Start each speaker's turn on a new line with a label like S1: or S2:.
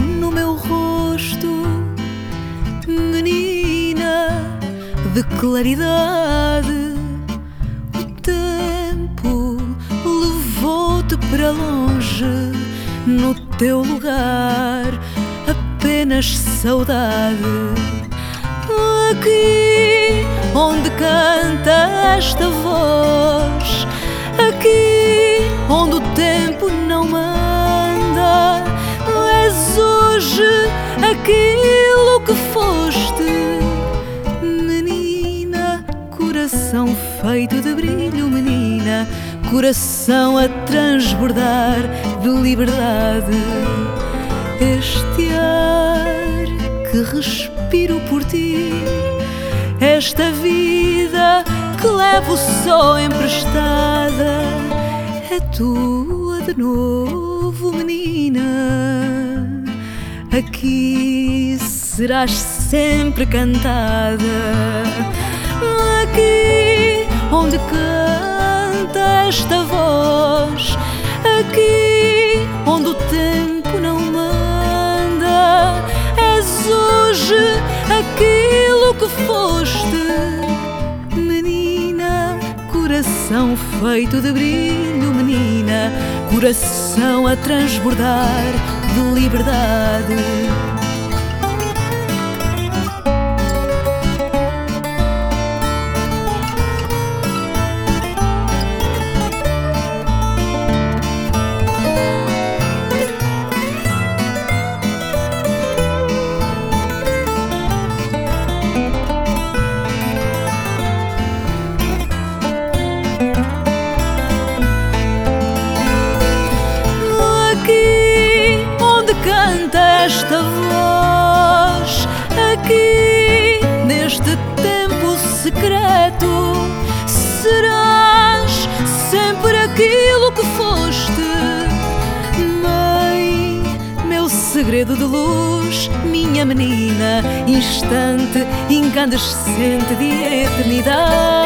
S1: no meu rosto, menina de claridade. O tempo levou-te para longe, no teu lugar, apenas saudade. Aqui onde canta esta voz, aquilo que foste, menina, coração feito de brilho, menina, coração a transbordar de liberdade. Este ar que respiro por ti, esta vida que levo só emprestada, é tua de novo, menina. Aqui serás sempre cantada, aqui onde canta esta voz, aqui onde o tempo não manda, és hoje aquilo que foste, menina, coração feito de brilho, menina, coração a transbordar de liberdade. Canta esta voz, aqui neste tempo secreto, serás sempre aquilo que foste, Mãe, meu segredo de luz, minha menina, instante incandescente de eternidade.